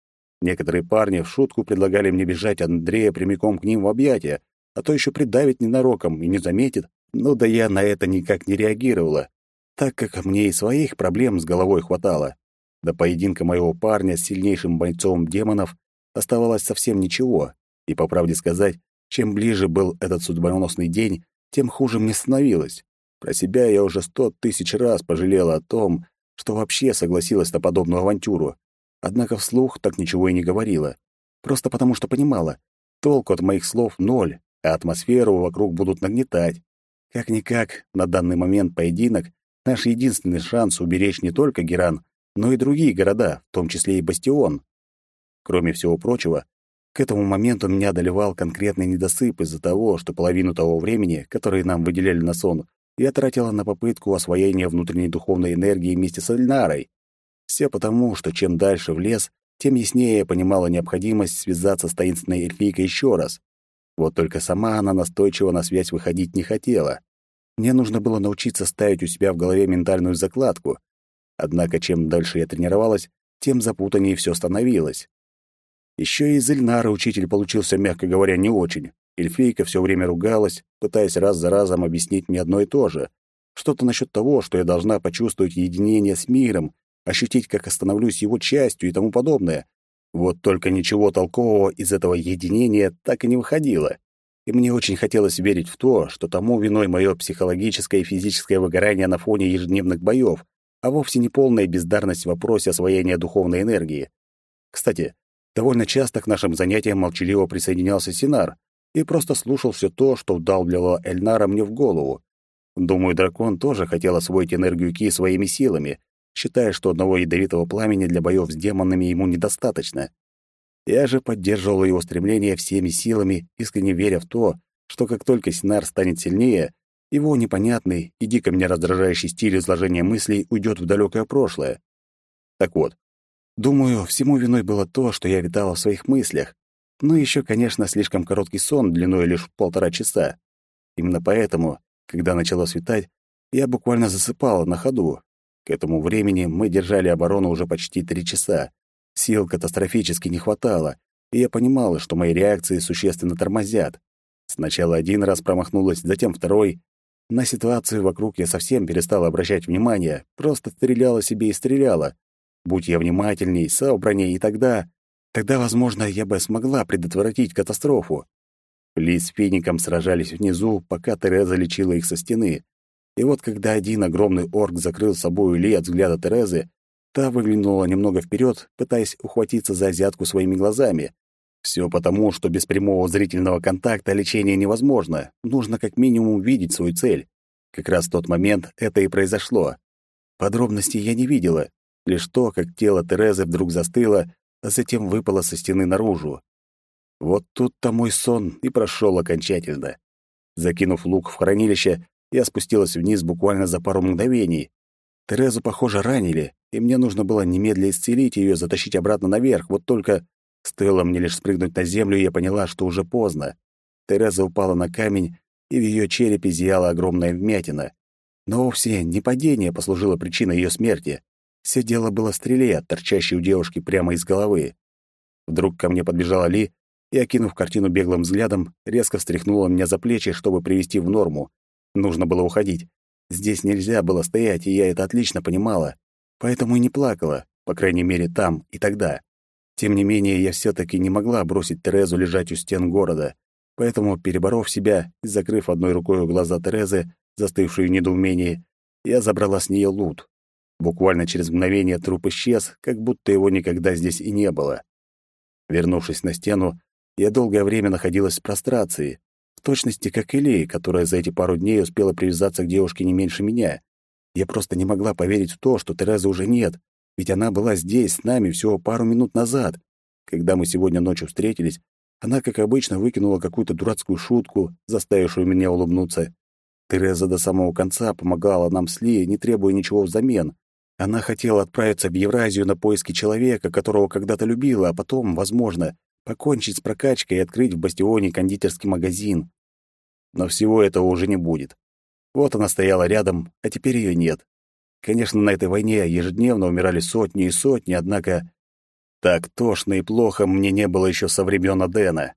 Некоторые парни в шутку предлагали мне бежать Андрея прямиком к ним в объятия, а то еще придавит ненароком и не заметит. Ну да я на это никак не реагировала, так как мне и своих проблем с головой хватало. До поединка моего парня с сильнейшим бойцом демонов оставалось совсем ничего, и, по правде сказать, чем ближе был этот судьбоносный день, тем хуже мне становилось. Про себя я уже сто тысяч раз пожалела о том, что вообще согласилась на подобную авантюру. Однако вслух так ничего и не говорила. Просто потому, что понимала, толку от моих слов ноль, а атмосферу вокруг будут нагнетать. Как-никак, на данный момент поединок — наш единственный шанс уберечь не только Геран, но и другие города, в том числе и Бастион. Кроме всего прочего, к этому моменту меня одолевал конкретный недосып из-за того, что половину того времени, которое нам выделяли на сон, я тратила на попытку освоения внутренней духовной энергии вместе с Эльнарой. Все потому, что чем дальше в лес, тем яснее я понимала необходимость связаться с таинственной эльфийкой еще раз. Вот только сама она настойчиво на связь выходить не хотела. Мне нужно было научиться ставить у себя в голове ментальную закладку. Однако чем дальше я тренировалась, тем запутаннее все становилось. Еще и из Эльнара учитель получился, мягко говоря, не очень. Эльфийка все время ругалась, пытаясь раз за разом объяснить мне одно и то же. Что-то насчет того, что я должна почувствовать единение с миром, ощутить, как остановлюсь его частью и тому подобное. Вот только ничего толкового из этого единения так и не выходило. И мне очень хотелось верить в то, что тому виной мое психологическое и физическое выгорание на фоне ежедневных боев, а вовсе не полная бездарность в вопросе освоения духовной энергии. Кстати, Довольно часто к нашим занятиям молчаливо присоединялся Синар и просто слушал все то, что вдалбливала Эльнара мне в голову. Думаю, дракон тоже хотел освоить энергию Ки своими силами, считая, что одного ядовитого пламени для боев с демонами ему недостаточно. Я же поддерживал его стремление всеми силами, искренне веря в то, что как только Синар станет сильнее, его непонятный и дико меня раздражающий стиль изложения мыслей уйдет в далекое прошлое. Так вот, Думаю, всему виной было то, что я витала в своих мыслях. Ну и еще, конечно, слишком короткий сон длиной лишь полтора часа. Именно поэтому, когда начало светать, я буквально засыпала на ходу. К этому времени мы держали оборону уже почти три часа. Сил катастрофически не хватало, и я понимала, что мои реакции существенно тормозят. Сначала один раз промахнулась, затем второй. На ситуацию вокруг я совсем перестала обращать внимание, просто стреляла себе и стреляла, Будь я внимательней, собранней, и тогда... Тогда, возможно, я бы смогла предотвратить катастрофу. Ли с Фиником сражались внизу, пока Тереза лечила их со стены. И вот когда один огромный орк закрыл собою Ли от взгляда Терезы, та выглянула немного вперед, пытаясь ухватиться за азиатку своими глазами. Все потому, что без прямого зрительного контакта лечение невозможно. Нужно как минимум видеть свою цель. Как раз в тот момент это и произошло. Подробностей я не видела, Лишь то, как тело Терезы вдруг застыло, а затем выпало со стены наружу. Вот тут-то мой сон и прошел окончательно. Закинув лук в хранилище, я спустилась вниз буквально за пару мгновений. Терезу, похоже, ранили, и мне нужно было немедля исцелить ее, затащить обратно наверх. Вот только стоило мне лишь спрыгнуть на землю, и я поняла, что уже поздно. Тереза упала на камень, и в ее черепе зияла огромная вмятина. Но вовсе не падение послужило причиной ее смерти. Все дело было в стреле, торчащей у девушки прямо из головы. Вдруг ко мне подбежала Ли и, окинув картину беглым взглядом, резко встряхнула меня за плечи, чтобы привести в норму. Нужно было уходить. Здесь нельзя было стоять, и я это отлично понимала. Поэтому и не плакала, по крайней мере, там и тогда. Тем не менее, я все таки не могла бросить Терезу лежать у стен города, поэтому, переборов себя и закрыв одной рукой глаза Терезы, застывшую в недоумении, я забрала с нее лут. Буквально через мгновение труп исчез, как будто его никогда здесь и не было. Вернувшись на стену, я долгое время находилась в прострации, в точности как Элей, которая за эти пару дней успела привязаться к девушке не меньше меня. Я просто не могла поверить в то, что Терезы уже нет, ведь она была здесь, с нами, всего пару минут назад. Когда мы сегодня ночью встретились, она, как обычно, выкинула какую-то дурацкую шутку, заставившую меня улыбнуться. Тереза до самого конца помогала нам с Ли, не требуя ничего взамен. Она хотела отправиться в Евразию на поиски человека, которого когда-то любила, а потом, возможно, покончить с прокачкой и открыть в Бастионе кондитерский магазин. Но всего этого уже не будет. Вот она стояла рядом, а теперь ее нет. Конечно, на этой войне ежедневно умирали сотни и сотни, однако так тошно и плохо мне не было еще со времен Адена.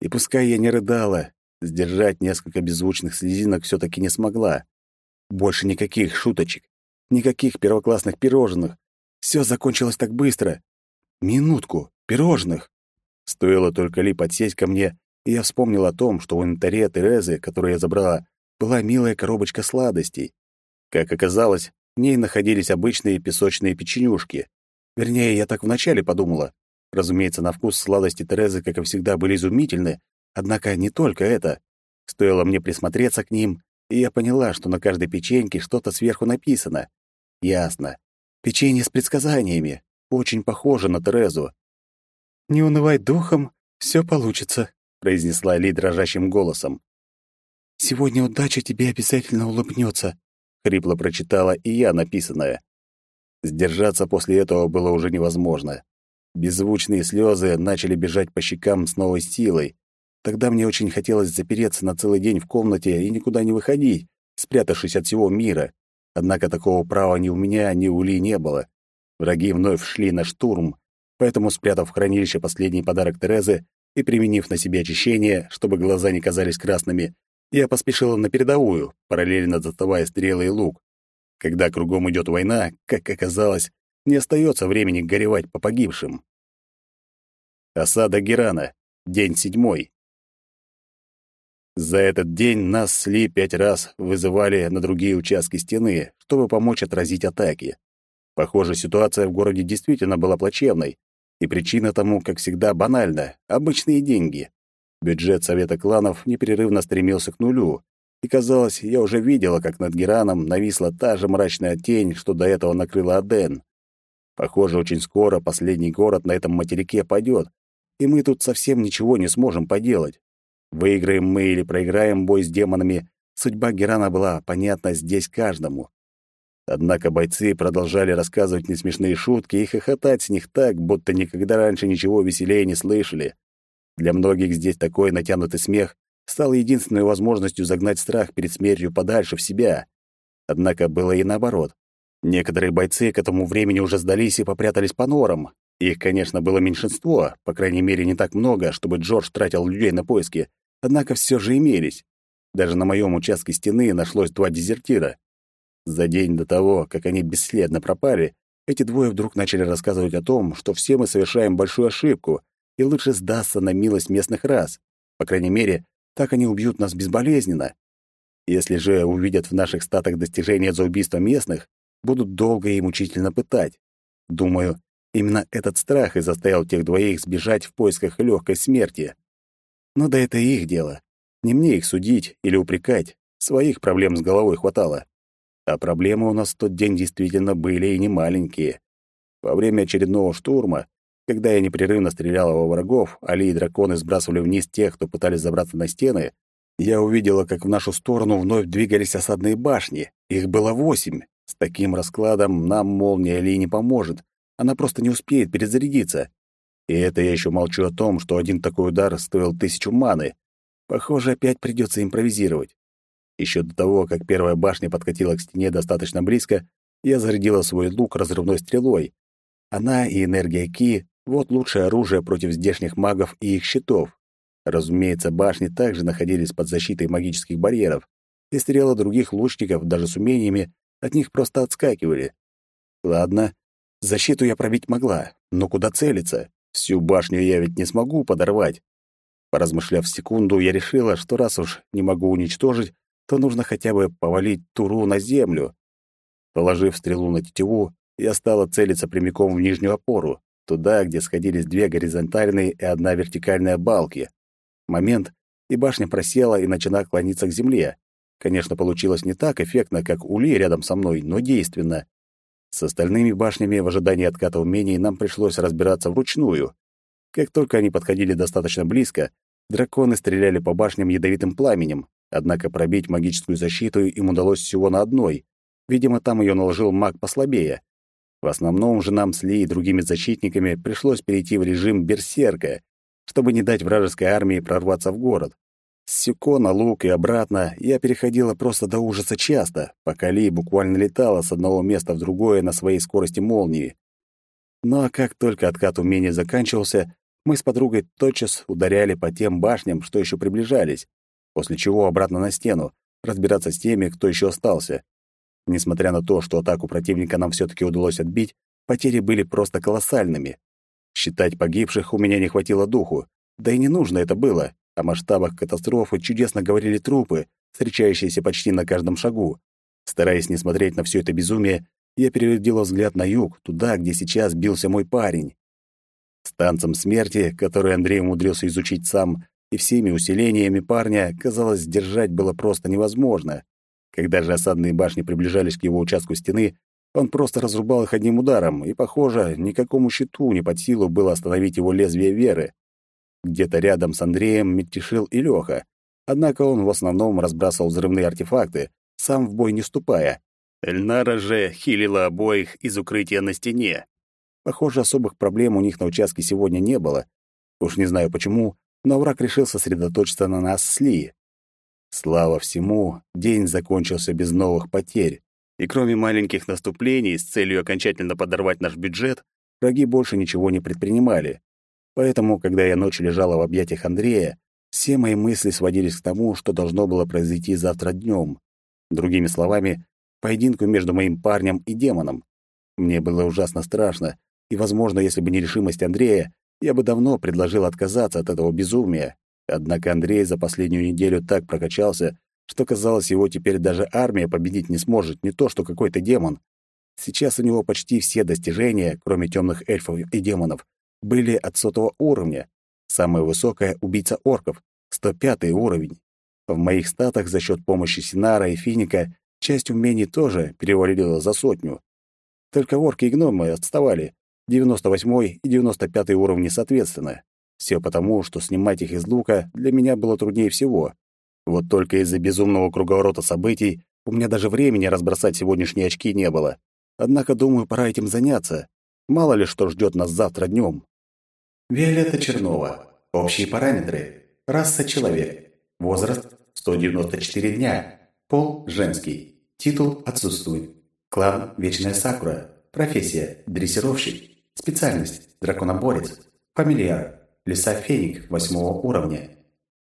И пускай я не рыдала, сдержать несколько беззвучных слезинок все таки не смогла. Больше никаких шуточек, никаких первоклассных пирожных. Все закончилось так быстро. Минутку, пирожных. Стоило только Ли подсесть ко мне, и я вспомнил о том, что в инвентаре Терезы, которую я забрала, была милая коробочка сладостей. Как оказалось, в ней находились обычные песочные печенюшки. Вернее, я так вначале подумала. Разумеется, на вкус сладости Терезы, как и всегда, были изумительны, однако не только это. Стоило мне присмотреться к ним, и я поняла, что на каждой печеньке что-то сверху написано. Ясно. Печенье с предсказаниями. Очень похоже на Терезу. «Не унывай духом, все получится», — произнесла Ли дрожащим голосом. «Сегодня удача тебе обязательно улыбнется», — хрипло прочитала и я написанное. Сдержаться после этого было уже невозможно. Беззвучные слезы начали бежать по щекам с новой силой. Тогда мне очень хотелось запереться на целый день в комнате и никуда не выходить, спрятавшись от всего мира. Однако такого права ни у меня, ни у Ли не было. Враги вновь шли на штурм, поэтому, спрятав в хранилище последний подарок Терезы и применив на себе очищение, чтобы глаза не казались красными, я поспешила на передовую, параллельно доставая стрелы и лук. Когда кругом идет война, как оказалось, не остается времени горевать по погибшим. Осада Герана. День седьмой. За этот день нас с Ли пять раз вызывали на другие участки стены, чтобы помочь отразить атаки. Похоже, ситуация в городе действительно была плачевной, и причина тому, как всегда, банальна — обычные деньги. Бюджет Совета кланов непрерывно стремился к нулю, и, казалось, я уже видела, как над Гераном нависла та же мрачная тень, что до этого накрыла Аден. Похоже, очень скоро последний город на этом материке падет, и мы тут совсем ничего не сможем поделать. Выиграем мы или проиграем бой с демонами, судьба Герана была понятна здесь каждому. Однако бойцы продолжали рассказывать несмешные шутки и хохотать с них так, будто никогда раньше ничего веселее не слышали. Для многих здесь такой натянутый смех стал единственной возможностью загнать страх перед смертью подальше в себя. Однако было и наоборот. Некоторые бойцы к этому времени уже сдались и попрятались по норам. Их, конечно, было меньшинство, по крайней мере, не так много, чтобы Джордж тратил людей на поиски, однако все же имелись. Даже на моем участке стены нашлось два дезертира. За день до того, как они бесследно пропали, эти двое вдруг начали рассказывать о том, что все мы совершаем большую ошибку, и лучше сдастся на милость местных рас. По крайней мере, так они убьют нас безболезненно. Если же увидят в наших статах достижения за убийство местных, будут долго и мучительно пытать. Думаю, именно этот страх и заставил тех двоих сбежать в поисках легкой смерти. Но да это их дело. Не мне их судить или упрекать. Своих проблем с головой хватало. А проблемы у нас в тот день действительно были и не маленькие. Во время очередного штурма когда я непрерывно стреляла во врагов, Али и драконы сбрасывали вниз тех, кто пытались забраться на стены, я увидела, как в нашу сторону вновь двигались осадные башни. Их было восемь. С таким раскладом нам молния Али не поможет. Она просто не успеет перезарядиться. И это я еще молчу о том, что один такой удар стоил тысячу маны. Похоже, опять придется импровизировать. Еще до того, как первая башня подкатила к стене достаточно близко, я зарядила свой лук разрывной стрелой. Она и энергия Ки вот лучшее оружие против здешних магов и их щитов. Разумеется, башни также находились под защитой магических барьеров, и стрелы других лучников, даже с умениями, от них просто отскакивали. Ладно, защиту я пробить могла, но куда целиться? Всю башню я ведь не смогу подорвать. Поразмышляв секунду, я решила, что раз уж не могу уничтожить, то нужно хотя бы повалить Туру на землю. Положив стрелу на тетиву, я стала целиться прямиком в нижнюю опору, туда, где сходились две горизонтальные и одна вертикальная балки. Момент, и башня просела и начала клониться к земле. Конечно, получилось не так эффектно, как у Ли рядом со мной, но действенно. С остальными башнями в ожидании отката умений нам пришлось разбираться вручную. Как только они подходили достаточно близко, драконы стреляли по башням ядовитым пламенем, однако пробить магическую защиту им удалось всего на одной. Видимо, там ее наложил маг послабее. В основном же нам с Ли и другими защитниками пришлось перейти в режим берсерка, чтобы не дать вражеской армии прорваться в город. С Сюко на лук и обратно я переходила просто до ужаса часто, пока Ли буквально летала с одного места в другое на своей скорости молнии. А как только откат умения заканчивался, мы с подругой тотчас ударяли по тем башням, что еще приближались, после чего обратно на стену, разбираться с теми, кто еще остался. Несмотря на то, что атаку противника нам все таки удалось отбить, потери были просто колоссальными. Считать погибших у меня не хватило духу, да и не нужно это было. О масштабах катастрофы чудесно говорили трупы, встречающиеся почти на каждом шагу. Стараясь не смотреть на все это безумие, я переводила взгляд на юг, туда, где сейчас бился мой парень. С танцем смерти, который Андрей умудрился изучить сам, и всеми усилениями парня, казалось, сдержать было просто невозможно. Когда же осадные башни приближались к его участку стены, он просто разрубал их одним ударом, и, похоже, никакому щиту не под силу было остановить его лезвие веры. Где-то рядом с Андреем мельтешил и Лёха. Однако он в основном разбрасывал взрывные артефакты, сам в бой не вступая. Эльнара же хилила обоих из укрытия на стене. Похоже, особых проблем у них на участке сегодня не было. Уж не знаю почему, но враг решил сосредоточиться на нас с Ли. Слава всему, день закончился без новых потерь. И кроме маленьких наступлений с целью окончательно подорвать наш бюджет, враги больше ничего не предпринимали. Поэтому, когда я ночью лежала в объятиях Андрея, все мои мысли сводились к тому, что должно было произойти завтра днем. Другими словами, поединку между моим парнем и демоном. Мне было ужасно страшно, и, возможно, если бы не решимость Андрея, я бы давно предложил отказаться от этого безумия. Однако Андрей за последнюю неделю так прокачался, что, казалось, его теперь даже армия победить не сможет, не то что какой-то демон. Сейчас у него почти все достижения, кроме темных эльфов и демонов, были от сотого уровня. Самая высокая — убийца орков, 105 уровень. В моих статах за счет помощи Синара и Финика часть умений тоже перевалила за сотню. Только орки и гномы отставали, 98 и 95 уровни соответственно. Все потому, что снимать их из лука для меня было труднее всего. Вот только из-за безумного круговорота событий у меня даже времени разбросать сегодняшние очки не было. Однако, думаю, пора этим заняться. Мало ли что ждет нас завтра днем. Виолетта Чернова. Общие параметры. Раса человек. Возраст 194 дня. Пол женский. Титул отсутствует. Клан Вечная Сакура. Профессия дрессировщик. Специальность драконоборец. Фамильяр Лиса Феник восьмого уровня.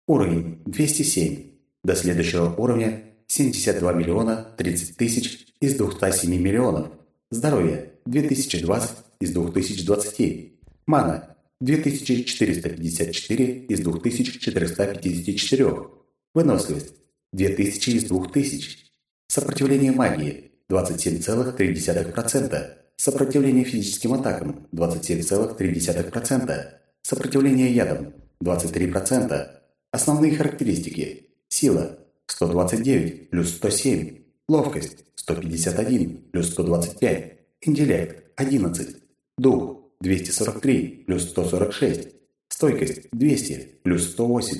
Уровень 207. До следующего уровня 72 миллиона 30 тысяч из 207 миллионов. Здоровье 2020 из 2020. Мана 2454 из 2454. Выносливость 2000 из 2000. Сопротивление магии 27,3%. Сопротивление физическим атакам 27,3%. Сопротивление ядам – 23%. Основные характеристики. Сила – 129 плюс 107. Ловкость – 151 плюс 125. Интеллект – 11. Дух – 243 плюс 146. Стойкость – 200 плюс 108.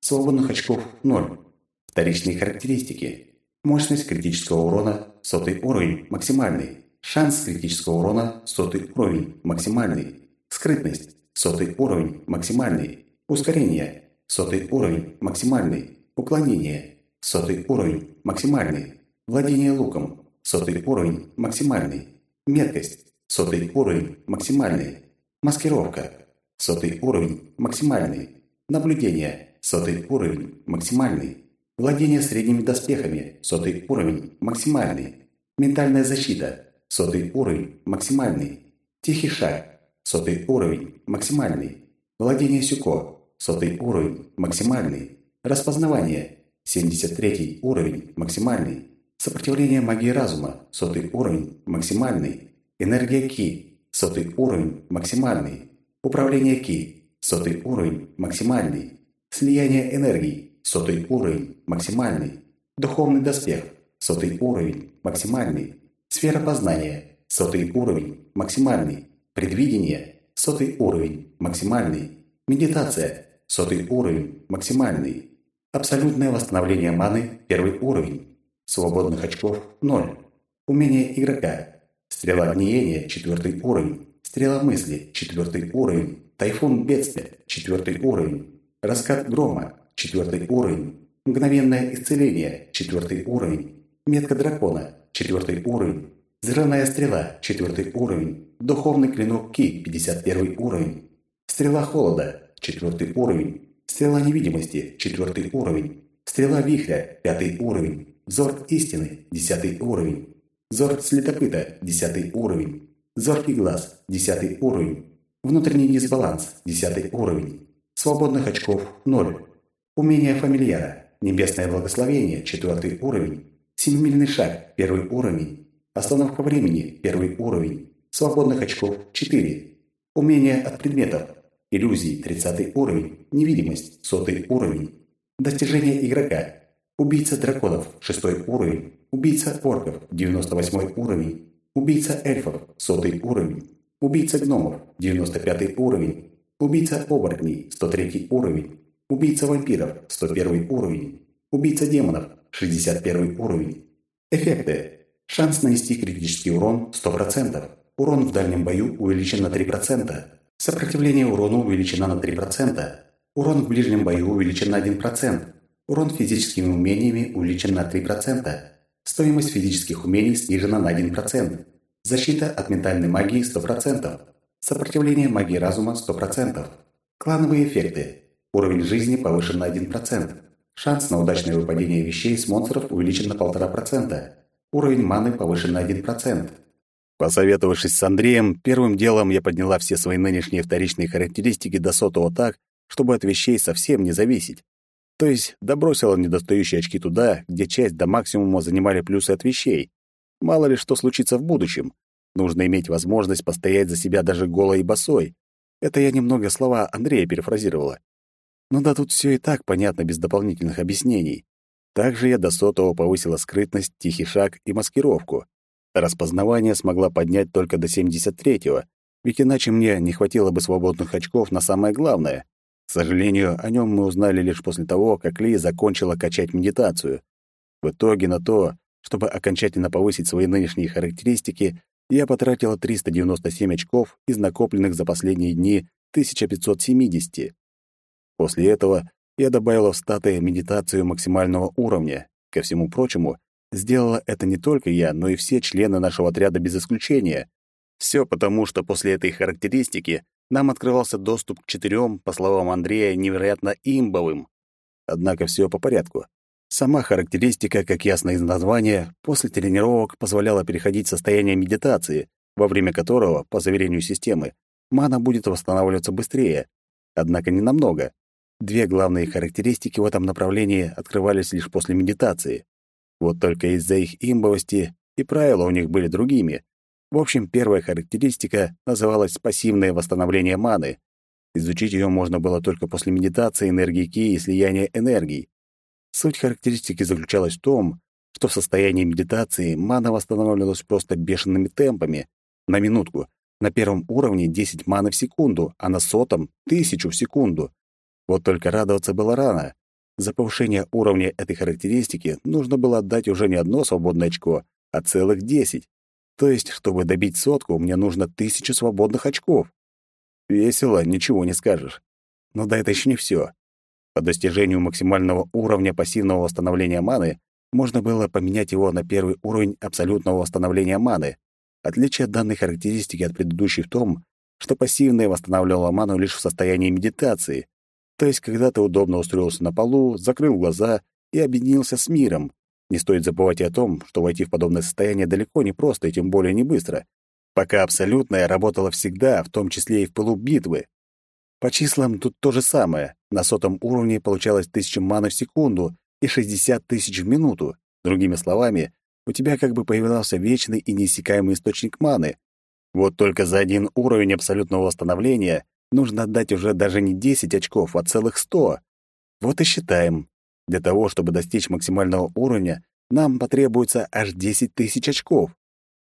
Свободных очков – 0. Вторичные характеристики. Мощность критического урона – сотый уровень, максимальный. Шанс критического урона – сотый уровень, максимальный. Скрытность Сотый уровень максимальный. Ускорение. Сотый уровень максимальный. Уклонение. Сотый уровень максимальный. Владение луком. Сотый уровень максимальный. Меткость. Сотый уровень максимальный. Маскировка. Сотый уровень максимальный. Наблюдение. Сотый уровень максимальный. Владение средними доспехами. Сотый уровень максимальный. Ментальная защита. Сотый уровень максимальный. Тихий шаг. сотый уровень, максимальный. Владение Сюко, сотый уровень, максимальный. Распознавание, 73 уровень, максимальный. Сопротивление магии разума, сотый уровень, максимальный. Энергия Ки, сотый уровень, максимальный. Управление Ки, сотый уровень, максимальный. Слияние энергии, сотый уровень, максимальный. Духовный доспех, сотый уровень, максимальный. Сфера познания, сотый уровень, максимальный. Предвидение, сотый уровень, максимальный. Медитация, сотый уровень, максимальный. Абсолютное восстановление маны, первый уровень. Свободных очков – ноль. Умение игрока. Стрела гниения – четвертый уровень. Стрела мысли – четвертый уровень. Тайфун бедствия – четвертый уровень. Раскат грома – четвертый уровень. Мгновенное исцеление – четвертый уровень. Метка дракона – четвертый уровень. Зеленая стрела – четвертый уровень. Духовный клинок Ки – 51 уровень. Стрела холода – четвертый уровень. Стрела невидимости – четвертый уровень. Стрела вихря – пятый уровень. Взор истины – десятый уровень. Взор следопыта – десятый уровень. Зоркий глаз – десятый уровень. Внутренний дисбаланс – десятый уровень. Свободных очков – ноль. Умение фамильяра – небесное благословение – четвертый уровень. Семимильный шаг – первый уровень. Остановка времени – первый уровень. Свободных очков – четыре. Умение от предметов – иллюзии – тридцатый уровень. Невидимость – сотый уровень. Достижение игрока – убийца драконов – шестой уровень. Убийца орков – 98 уровень. Убийца эльфов – сотый уровень. Убийца гномов – 95 уровень. Убийца оборотней – 103 уровень. Убийца вампиров – 101 уровень. Убийца демонов – 61 уровень. Эффекты. Шанс нанести критический урон – 100%. Урон в дальнем бою увеличен на 3%. Сопротивление урону увеличено на 3%. Урон в ближнем бою увеличен на 1%. Урон физическими умениями увеличен на 3%. Стоимость физических умений снижена на 1%. Защита от ментальной магии 100%. Сопротивление магии разума 100%. Клановые эффекты. Уровень жизни повышен на 1%. Шанс на удачное выпадение вещей с монстров увеличен на 1,5%. Уровень маны повышен на 1%. Посоветовавшись с Андреем, первым делом я подняла все свои нынешние вторичные характеристики до сотого так, чтобы от вещей совсем не зависеть. То есть добросила недостающие очки туда, где часть до максимума занимали плюсы от вещей. Мало ли что случится в будущем. Нужно иметь возможность постоять за себя даже голой и босой. Это я немного слова Андрея перефразировала. Ну да тут все и так понятно без дополнительных объяснений. Также я до сотого повысила скрытность, тихий шаг и маскировку. Распознавание смогла поднять только до 73-го, ведь иначе мне не хватило бы свободных очков на самое главное. К сожалению, о нем мы узнали лишь после того, как Ли закончила качать медитацию. В итоге на то, чтобы окончательно повысить свои нынешние характеристики, я потратила 397 очков из накопленных за последние дни 1570. После этого я добавила в статы медитацию максимального уровня. Ко всему прочему, сделала это не только я, но и все члены нашего отряда без исключения. Все потому, что после этой характеристики нам открывался доступ к четырем, по словам Андрея, невероятно имбовым. Однако все по порядку. Сама характеристика, как ясно из названия, после тренировок позволяла переходить в состояние медитации, во время которого, по заверению системы, мана будет восстанавливаться быстрее, однако не намного. Две главные характеристики в этом направлении открывались лишь после медитации. Вот только из-за их имбовости и правила у них были другими, в общем, первая характеристика называлась «пассивное восстановление маны». Изучить ее можно было только после медитации, энергии ки и слияния энергий. Суть характеристики заключалась в том, что в состоянии медитации мана восстанавливалась просто бешеными темпами. На минутку. На первом уровне 10 маны в секунду, а на сотом — тысячу в секунду. Вот только радоваться было рано. За повышение уровня этой характеристики нужно было отдать уже не одно свободное очко, а целых 10. То есть, чтобы добить сотку, мне нужно тысячу свободных очков. Весело, ничего не скажешь. Но да это еще не все. По достижению максимального уровня пассивного восстановления маны можно было поменять его на первый уровень абсолютного восстановления маны. Отличие данной характеристики от предыдущей в том, что пассивное восстанавливало ману лишь в состоянии медитации, то есть когда ты удобно устроился на полу, закрыл глаза и объединился с миром, не стоит забывать и о том, что войти в подобное состояние далеко не просто и тем более не быстро. пока абсолютная работала всегда, в том числе и в пылу битвы. По числам тут то же самое. На сотом уровне получалось 1000 маны в секунду и 60 тысяч в минуту. Другими словами, у тебя как бы появлялся вечный и неиссякаемый источник маны. Вот только за один уровень абсолютного восстановления нужно отдать уже даже не 10 очков, а целых 100. Вот и считаем. Для того, чтобы достичь максимального уровня, нам потребуется аж 10 тысяч очков.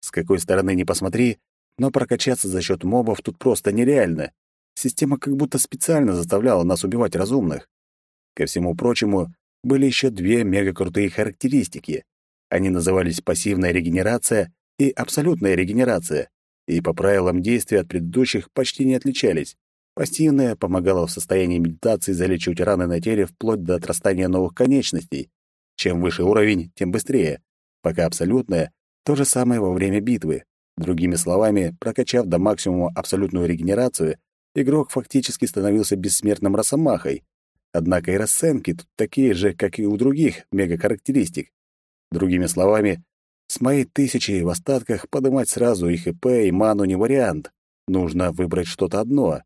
С какой стороны ни посмотри, но прокачаться за счет мобов тут просто нереально. Система как будто специально заставляла нас убивать разумных. Ко всему прочему, были еще две мега-крутые характеристики. Они назывались пассивная регенерация и абсолютная регенерация, и по правилам действия от предыдущих почти не отличались. Пассивная помогала в состоянии медитации залечивать раны на теле вплоть до отрастания новых конечностей. Чем выше уровень, тем быстрее. Пока абсолютная — то же самое во время битвы. Другими словами, прокачав до максимума абсолютную регенерацию, игрок фактически становился бессмертным росомахой. Однако и расценки тут такие же, как и у других мега-характеристик. Другими словами, с моей тысячей в остатках подымать сразу и ХП, и ману не вариант. Нужно выбрать что-то одно.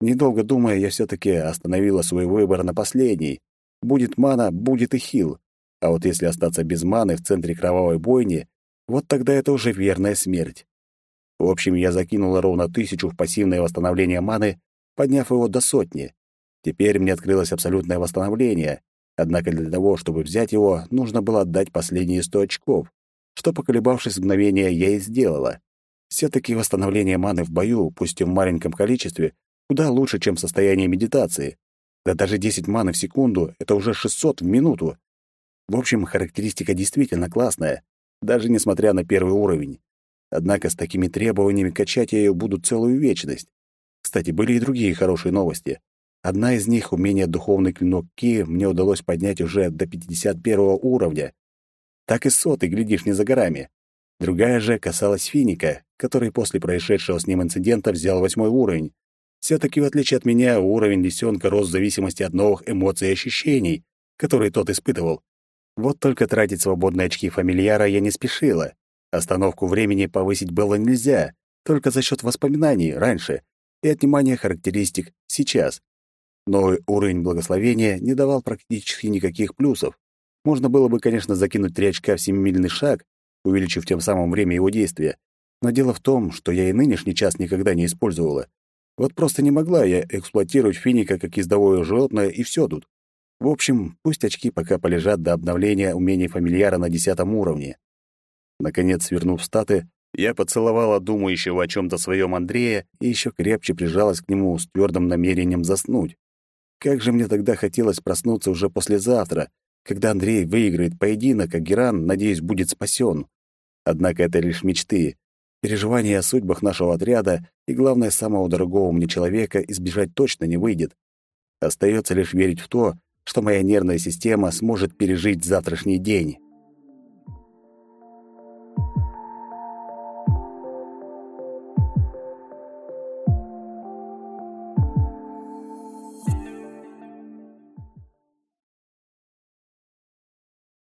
Недолго думая, я все таки остановила свой выбор на последний. Будет мана, будет и хил. А вот если остаться без маны в центре кровавой бойни, вот тогда это уже верная смерть. В общем, я закинула ровно тысячу в пассивное восстановление маны, подняв его до сотни. Теперь мне открылось абсолютное восстановление, однако для того, чтобы взять его, нужно было отдать последние сто очков, что, поколебавшись мгновение, я и сделала. Все-таки восстановление маны в бою, пусть и в маленьком количестве, куда лучше, чем состояние медитации. Да даже 10 маны в секунду — это уже 600 в минуту. В общем, характеристика действительно классная, даже несмотря на первый уровень. Однако с такими требованиями качать я ее буду целую вечность. Кстати, были и другие хорошие новости. Одна из них, умение духовный клинок Ки, мне удалось поднять уже до 51 уровня. Так и сотый, глядишь, не за горами. Другая же касалась Финика, который после происшедшего с ним инцидента взял восьмой уровень. Все-таки, в отличие от меня, уровень лисенка рос в зависимости от новых эмоций и ощущений, которые тот испытывал. Вот только тратить свободные очки фамильяра я не спешила. Остановку времени повысить было нельзя, только за счет воспоминаний раньше и отнимания характеристик сейчас. Новый уровень благословения не давал практически никаких плюсов. Можно было бы, конечно, закинуть три очка в семимильный шаг, увеличив тем самым время его действия, но дело в том, что я и нынешний час никогда не использовала. Вот просто не могла я эксплуатировать финика как ездовое животное, и все тут. В общем, пусть очки пока полежат до обновления умений фамильяра на десятом уровне. Наконец, свернув статы, я поцеловала думающего о чем то своем Андрея и еще крепче прижалась к нему с твердым намерением заснуть. Как же мне тогда хотелось проснуться уже послезавтра, когда Андрей выиграет поединок, а Геран, надеюсь, будет спасен. Однако это лишь мечты. Переживания о судьбах нашего отряда и, главное, самого дорогого мне человека избежать точно не выйдет. Остается лишь верить в то, что моя нервная система сможет пережить завтрашний день.